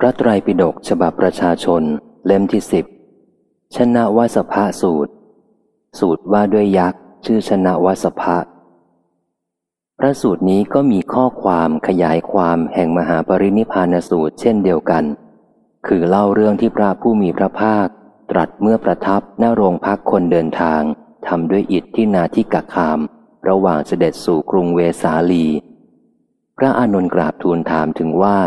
พระไตรปิฎกฉบับประชาชนเล่มที่สิบชนะวสภะสูตร สูตรว่าด้วยยักษ์ชื่อชนะวสภะพระสูตรนี้ก็มีข้อความขยายความแห่งมหาปรินิพานสูตรเช่นเดียวกัน คือเล่าเรื่องที่พระผู้มีพระภาค ตรัสเมื่อประทับหน้าโรงพักคนเดินทางทำด้วยอิฐที่นาทิกะคาม ระหว่างเสด็จสู่กรุงเวสาลี พระอานนท์กราบทูลถามถึงว่า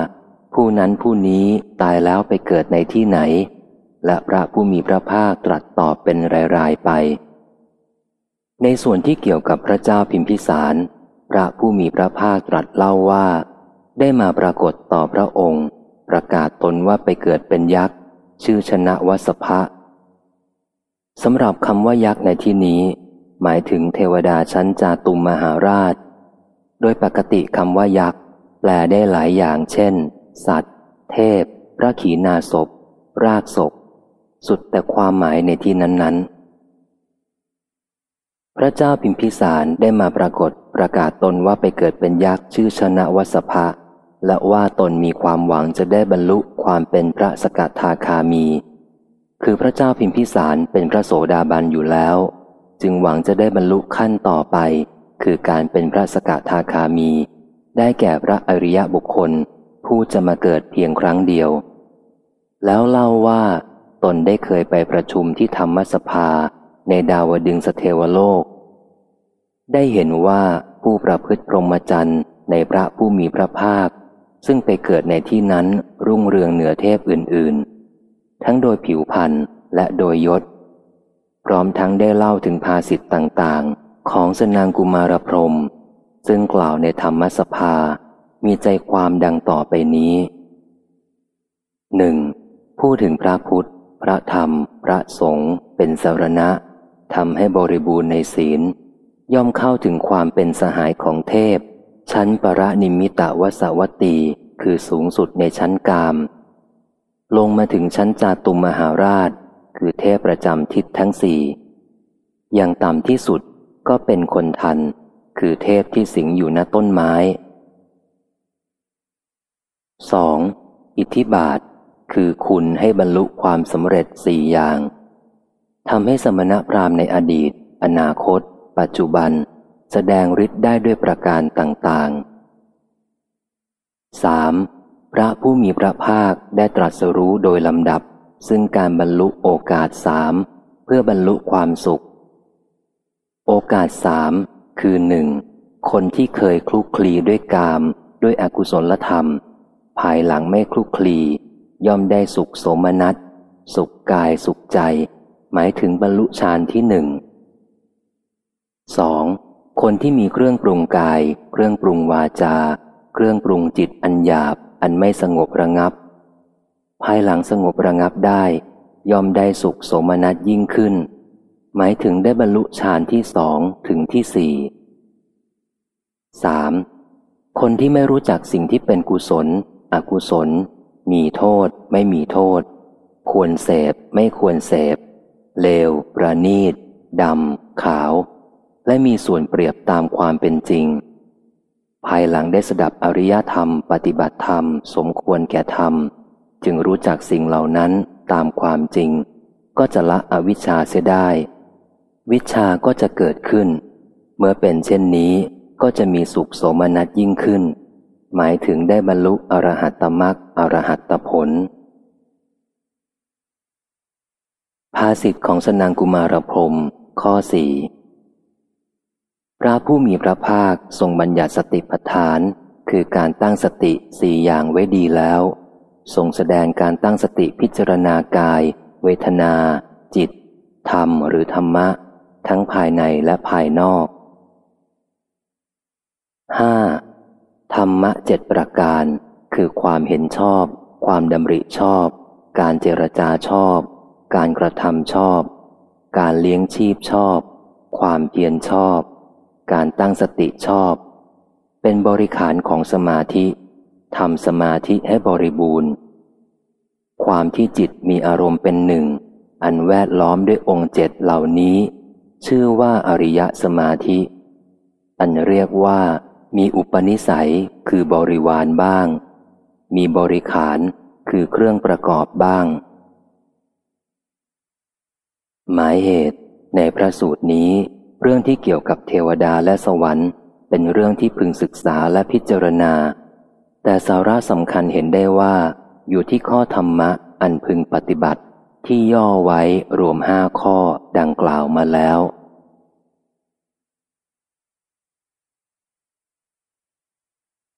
ผู้นั้นผู้นี้ตายแล้วไปเกิดในที่ไหน และพระผู้มีพระภาคตรัสตอบเป็นรายๆไป ในส่วนที่เกี่ยวกับพระเจ้าพิมพิสาร พระผู้มีพระภาคตรัสเล่าว่า ได้มาปรากฏต่อพระองค์ ประกาศตนว่าไปเกิดเป็นยักษ์ ชื่อชนะวสภะสำหรับคำว่ายักษ์ในที่นี้ หมายถึงเทวดาชั้นจาตุมมหาราช โดยปกติคำว่ายักษ์ แปลได้หลายอย่างเช่น สัตว์ เทพ พระขีณาศพรากศพ สุดแต่ความหมายในที่นั้น ๆ พระเจ้าพิมพิสารได้มาปรากฏประกาศตนว่าไปเกิดเป็นยักษ์ชื่อชนะวสภะและว่าตนมีความหวังจะได้บรรลุความเป็นพระสกทาคามี คือพระเจ้าพิมพิสารเป็นพระโสดาบันอยู่แล้ว จึงหวังจะได้บรรลุขั้นต่อไป คือการเป็นพระสกทาคามี ได้แก่พระอริยบุคคล ผู้จะมาเกิดเพียงครั้งเดียว แล้วเล่าว่าตนได้เคยไปประชุมที่ธรรมสภาในดาวดึงสเทวโลก ได้เห็นว่าผู้ประพฤติพรหมจรรย์ในพระผู้มีพระภาค ซึ่งไปเกิดในที่นั้นรุ่งเรืองเหนือเทพอื่นๆ ทั้งโดยผิวพรรณและโดยยศ พร้อมทั้งได้เล่าถึงภาสิทธ์ต่างๆ ของสนางกุมารพรม ซึ่งกล่าวในธรรมสภา มีใจความดังต่อไปนี้หนึ่งพูดถึงพระพุทธ พระธรรม พระสงฆ์เป็นสารณะทำให้บริบูรณ์ในศีล ย่อมเข้าถึงความเป็นสหายของเทพ ชั้นปรนิมิตวสวัตตีคือสูงสุดในชั้นกาม ลงมาถึงชั้นจาตุมมหาราช คือเทพประจำทิศทั้งสี่อย่างต่ำที่สุดก็เป็นคนทัน คือเทพที่สิงอยู่ณต้นไม้ 2. อิทธิบาท คือคุณให้บรรลุความสำเร็จสี่อย่างทำให้สมณพราหมณ์ในอดีต อนาคต ปัจจุบัน แสดงฤทธิ์ได้ด้วยประการต่างๆ 3. พระผู้มีพระภาคได้ตรัสรู้โดยลำดับ ซึ่งการบรรลุโอกาสสามเพื่อบรรลุความสุข โอกาสสามคือหนึ่งคนที่เคยคลุกคลีด้วยกาม ด้วยอกุศลธรรม ภายหลังไม่คลุกคลี ย่อมได้สุขสมนัตสุขกายสุขใจ หมายถึงบรรลุฌานที่หนึ่งสองคนที่มีเครื่องปรุงกาย เครื่องปรุงวาจา เครื่องปรุงจิตอันหยาบ อันไม่สงบระงับ ภายหลังสงบระงับได้ยอมได้สุขสมนัตยิ่งขึ้น หมายถึงได้บรรลุฌานที่สองถึงที่สี่สามคนที่ไม่รู้จักสิ่งที่เป็นกุศล อกุศล มีโทษ ไม่มีโทษ ควรเสพ ไม่ควรเสพ เลว ประณีตดำ ขาว และมีส่วนเปรียบตามความเป็นจริง ภายหลังได้สดับอริยธรรม ปฏิบัติธรรม สมควรแก่ธรรม จึงรู้จักสิ่งเหล่านั้นตามความจริง ก็จะละอวิชชาเสียได้ วิชาก็จะเกิดขึ้น เมื่อเป็นเช่นนี้ก็จะมีสุขโสมนัสยิ่งขึ้น หมายถึงได้บรรลุอรหัตตมรักอรหัตตผล ภาสิทธ์ของสนางกุมารพรม ข้อสี่พระผู้มีพระภาคทรงบัญญัติสติปัฏฐาน คือการตั้งสติสี่อย่างไว้ดีแล้ว ทรงแสดงการตั้งสติพิจารณากาย เวทนา จิต ธรรมหรือธรรมะ ทั้งภายในและภายนอก 5. ธรรมะเจ็ดประการ คือความเห็นชอบ ความดำริชอบ การเจรจาชอบ การกระทำชอบ การเลี้ยงชีพชอบ ความเพียรชอบ การตั้งสติชอบ เป็นบริขารของสมาธิทำสมาธิให้บริบูรณ์ ความที่จิตมีอารมณ์เป็นหนึ่ง อันแวดล้อมด้วยองค์เจ็ดเหล่านี้ ชื่อว่าอริยสมาธิ อันเรียกว่า มีอุปนิสัยคือบริวารบ้าง มีบริขารคือเครื่องประกอบบ้าง หมายเหตุ ในพระสูตรนี้ เรื่องที่เกี่ยวกับเทวดาและสวรรค์ เป็นเรื่องที่พึงศึกษาและพิจารณา แต่สาระสำคัญเห็นได้ว่า อยู่ที่ข้อธรรมะอันพึงปฏิบัติที่ย่อไว้รวมห้าข้อดังกล่าวมาแล้ว